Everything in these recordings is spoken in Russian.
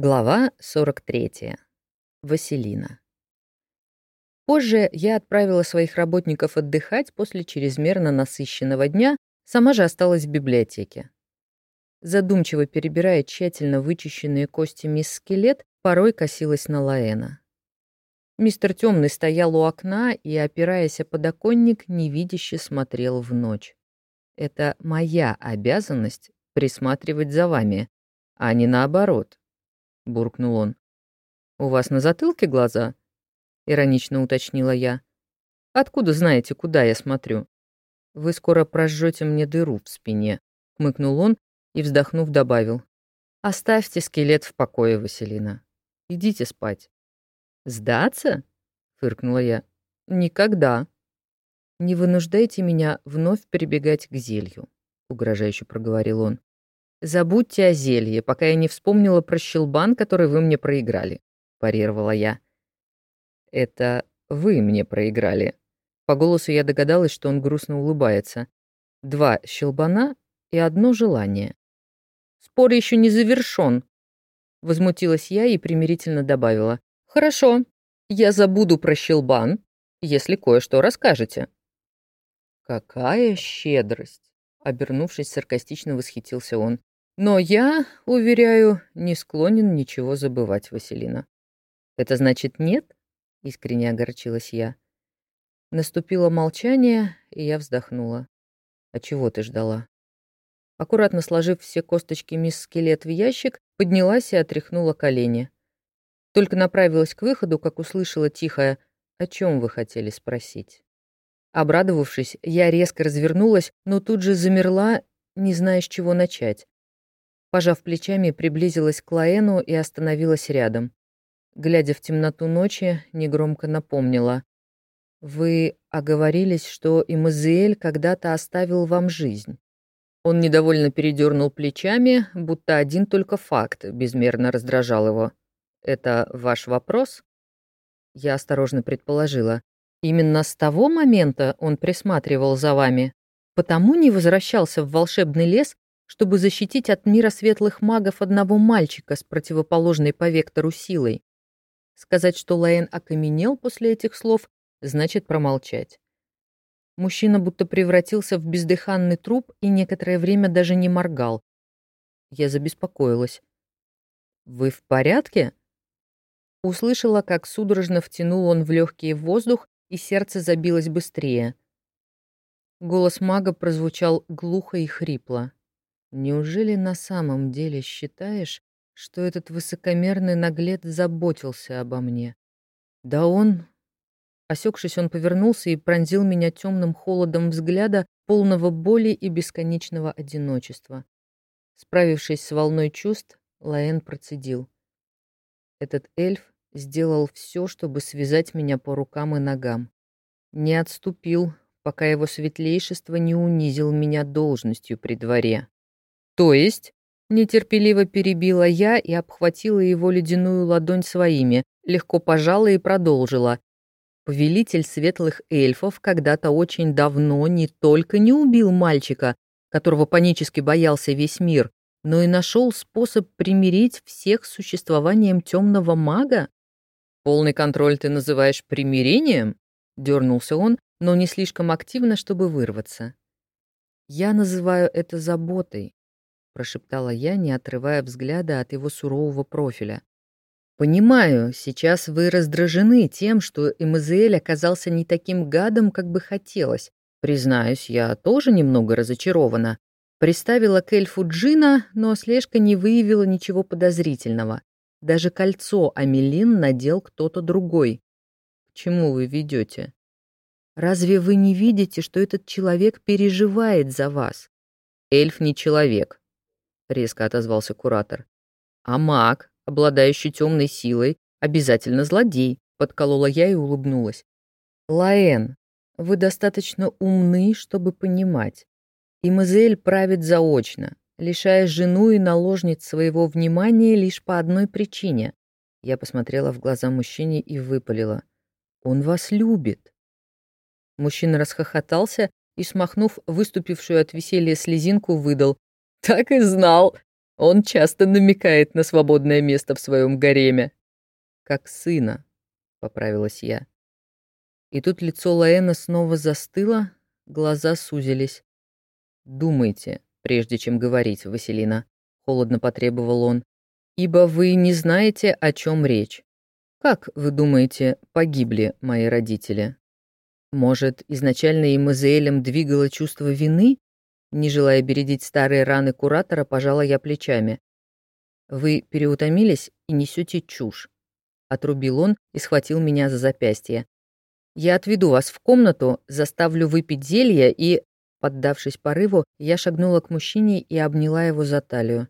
Глава 43. Василина. Позже я отправила своих работников отдыхать после чрезмерно насыщенного дня, сама же осталась в библиотеке. Задумчиво перебирая тщательно вычищенные кости мисс Скелет, порой косилась на Лаэна. Мистер Темный стоял у окна и, опираясь о подоконник, невидяще смотрел в ночь. Это моя обязанность присматривать за вами, а не наоборот буркнул он. «У вас на затылке глаза?» — иронично уточнила я. «Откуда знаете, куда я смотрю?» «Вы скоро прожжете мне дыру в спине», — хмыкнул он и, вздохнув, добавил. «Оставьте скелет в покое, Василина. Идите спать». «Сдаться?» — фыркнула я. «Никогда». «Не вынуждайте меня вновь прибегать к зелью», — угрожающе проговорил он. «Забудьте о зелье, пока я не вспомнила про щелбан, который вы мне проиграли», — парировала я. «Это вы мне проиграли». По голосу я догадалась, что он грустно улыбается. «Два щелбана и одно желание». «Спор еще не завершен», — возмутилась я и примирительно добавила. «Хорошо, я забуду про щелбан, если кое-что расскажете». «Какая щедрость!» Обернувшись, саркастично восхитился он. Но я, уверяю, не склонен ничего забывать, Василина. Это значит нет? Искренне огорчилась я. Наступило молчание, и я вздохнула. А чего ты ждала? Аккуратно сложив все косточки мисс Скелет в ящик, поднялась и отряхнула колени. Только направилась к выходу, как услышала тихое «О чем вы хотели спросить?». Обрадовавшись, я резко развернулась, но тут же замерла, не зная, с чего начать. Пожав плечами, приблизилась к Лаэну и остановилась рядом. Глядя в темноту ночи, негромко напомнила. «Вы оговорились, что Имазиэль когда-то оставил вам жизнь». Он недовольно передернул плечами, будто один только факт безмерно раздражал его. «Это ваш вопрос?» Я осторожно предположила. «Именно с того момента он присматривал за вами, потому не возвращался в волшебный лес чтобы защитить от мира светлых магов одного мальчика с противоположной по вектору силой. Сказать, что Лаэн окаменел после этих слов, значит промолчать. Мужчина будто превратился в бездыханный труп и некоторое время даже не моргал. Я забеспокоилась. «Вы в порядке?» Услышала, как судорожно втянул он в легкий воздух, и сердце забилось быстрее. Голос мага прозвучал глухо и хрипло. Неужели на самом деле считаешь, что этот высокомерный наглец заботился обо мне? Да он... Осекшись, он повернулся и пронзил меня темным холодом взгляда, полного боли и бесконечного одиночества. Справившись с волной чувств, Лаэн процедил. Этот эльф сделал все, чтобы связать меня по рукам и ногам. Не отступил, пока его светлейшество не унизил меня должностью при дворе. «То есть?» — нетерпеливо перебила я и обхватила его ледяную ладонь своими, легко пожала и продолжила. Повелитель светлых эльфов когда-то очень давно не только не убил мальчика, которого панически боялся весь мир, но и нашел способ примирить всех с существованием темного мага? «Полный контроль ты называешь примирением?» — дернулся он, но не слишком активно, чтобы вырваться. «Я называю это заботой», прошептала я, не отрывая взгляда от его сурового профиля. «Понимаю, сейчас вы раздражены тем, что Эмазиэль оказался не таким гадом, как бы хотелось. Признаюсь, я тоже немного разочарована. Приставила к эльфу Джина, но слежка не выявила ничего подозрительного. Даже кольцо Амелин надел кто-то другой. К чему вы ведете? Разве вы не видите, что этот человек переживает за вас? Эльф не человек, — резко отозвался куратор. «А маг, обладающий темной силой, обязательно злодей», — подколола я и улыбнулась. «Лаэн, вы достаточно умны, чтобы понимать. И Мазель правит заочно, лишая жену и наложниц своего внимания лишь по одной причине». Я посмотрела в глаза мужчине и выпалила. «Он вас любит». Мужчина расхохотался и, смахнув выступившую от веселья слезинку, выдал. Так и знал. Он часто намекает на свободное место в своем гареме. Как сына, поправилась я. И тут лицо Лаэна снова застыло, глаза сузились. «Думайте, прежде чем говорить, Василина», — холодно потребовал он, «ибо вы не знаете, о чем речь. Как, вы думаете, погибли мои родители? Может, изначально им Изаэлем двигало чувство вины, не желая бередить старые раны куратора, пожала я плечами. «Вы переутомились и несете чушь», — отрубил он и схватил меня за запястье. «Я отведу вас в комнату, заставлю выпить зелье и...» Поддавшись порыву, я шагнула к мужчине и обняла его за талию.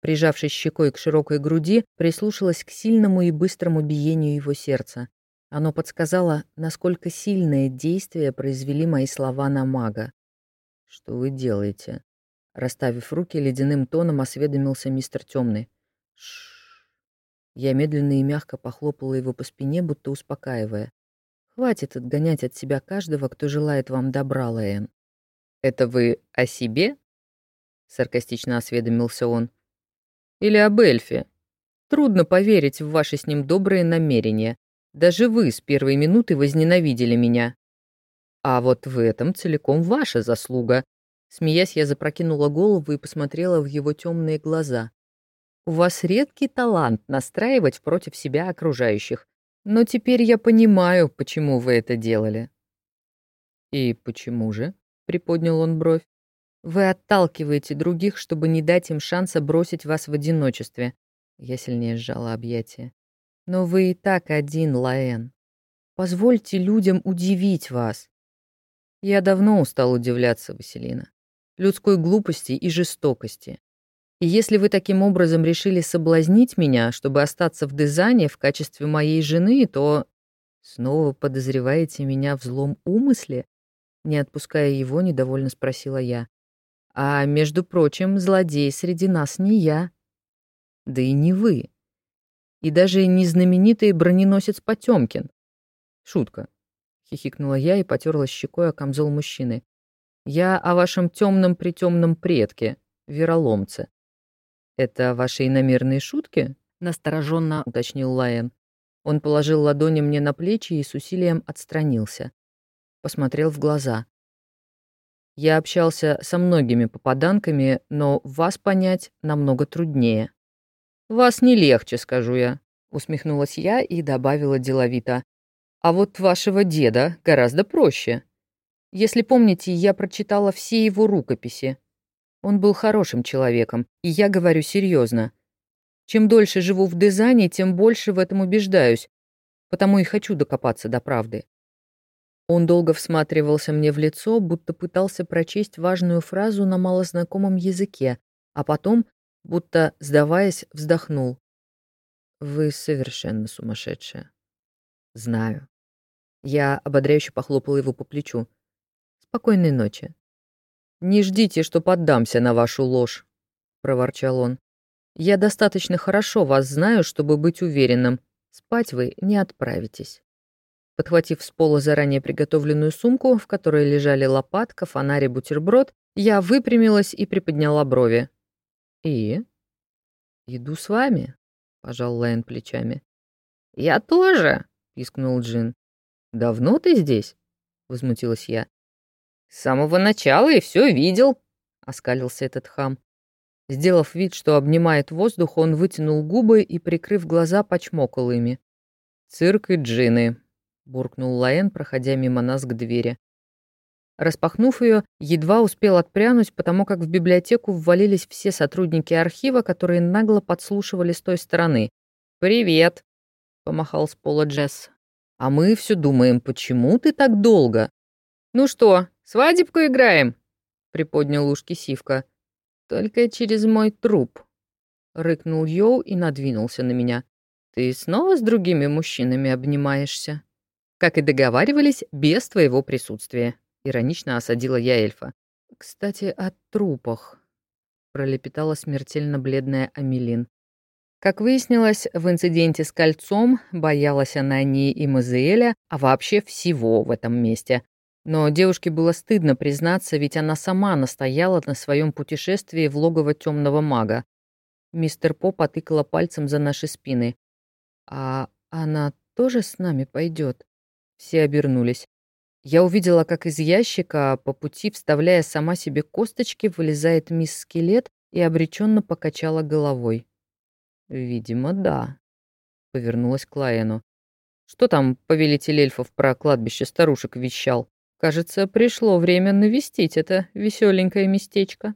Прижавшись щекой к широкой груди, прислушалась к сильному и быстрому биению его сердца. Оно подсказало, насколько сильное действие произвели мои слова на мага. «Что вы делаете?» Расставив руки, ледяным тоном осведомился мистер Темный. Шш. Я медленно и мягко похлопала его по спине, будто успокаивая. «Хватит отгонять от себя каждого, кто желает вам добра, Лэйн». «Это вы о себе?» Саркастично осведомился он. «Или об эльфе? Трудно поверить в ваши с ним добрые намерения. Даже вы с первой минуты возненавидели меня. А вот в этом целиком ваша заслуга. Смеясь, я запрокинула голову и посмотрела в его темные глаза. У вас редкий талант настраивать против себя окружающих. Но теперь я понимаю, почему вы это делали. И почему же? Приподнял он бровь. Вы отталкиваете других, чтобы не дать им шанса бросить вас в одиночестве. Я сильнее сжала объятия. Но вы и так один, Лаэн. Позвольте людям удивить вас. Я давно устал удивляться, Василина. Людской глупости и жестокости. И если вы таким образом решили соблазнить меня, чтобы остаться в Дезане в качестве моей жены, то снова подозреваете меня в злом умысле? Не отпуская его, недовольно спросила я. А, между прочим, злодей среди нас не я. Да и не вы. И даже не знаменитый броненосец Потемкин. Шутка. — хихикнула я и потерла щекой о камзол мужчины. «Я о вашем темном притемном предке, вероломце». «Это ваши иномерные шутки?» — настороженно уточнил Лайен. Он положил ладони мне на плечи и с усилием отстранился. Посмотрел в глаза. «Я общался со многими попаданками, но вас понять намного труднее». «Вас не легче, скажу я», — усмехнулась я и добавила деловито. А вот вашего деда гораздо проще. Если помните, я прочитала все его рукописи. Он был хорошим человеком, и я говорю серьезно. Чем дольше живу в дизайне, тем больше в этом убеждаюсь, потому и хочу докопаться до правды. Он долго всматривался мне в лицо, будто пытался прочесть важную фразу на малознакомом языке, а потом, будто, сдаваясь, вздохнул. «Вы совершенно сумасшедшая». «Знаю. Я ободряюще похлопала его по плечу. «Спокойной ночи». «Не ждите, что поддамся на вашу ложь», — проворчал он. «Я достаточно хорошо вас знаю, чтобы быть уверенным. Спать вы не отправитесь». Подхватив с пола заранее приготовленную сумку, в которой лежали лопатка, фонарь и бутерброд, я выпрямилась и приподняла брови. «И?» «Иду с вами», — пожал Лаэн плечами. «Я тоже», — пискнул Джин. «Давно ты здесь?» — возмутилась я. «С самого начала и все видел», — оскалился этот хам. Сделав вид, что обнимает воздух, он вытянул губы и, прикрыв глаза, почмокал ими. «Цирк и джины», — буркнул Лаэн, проходя мимо нас к двери. Распахнув ее, едва успел отпрянуть, потому как в библиотеку ввалились все сотрудники архива, которые нагло подслушивали с той стороны. «Привет!» — помахал с пола Джесс. А мы все думаем, почему ты так долго? Ну что, свадебку играем? Приподнял ушки Сивка. Только через мой труп. Рыкнул Йоу и надвинулся на меня. Ты снова с другими мужчинами обнимаешься? Как и договаривались, без твоего присутствия. Иронично осадила я эльфа. Кстати, о трупах. Пролепетала смертельно бледная Амелин. Как выяснилось, в инциденте с кольцом боялась она не и Мазеэля, а вообще всего в этом месте. Но девушке было стыдно признаться, ведь она сама настояла на своем путешествии в логово темного мага. Мистер По потыкала пальцем за наши спины. «А она тоже с нами пойдет?» Все обернулись. Я увидела, как из ящика, по пути вставляя сама себе косточки, вылезает мисс Скелет и обреченно покачала головой. «Видимо, да», — повернулась к Лаэну. «Что там повелитель эльфов про кладбище старушек вещал? Кажется, пришло время навестить это веселенькое местечко».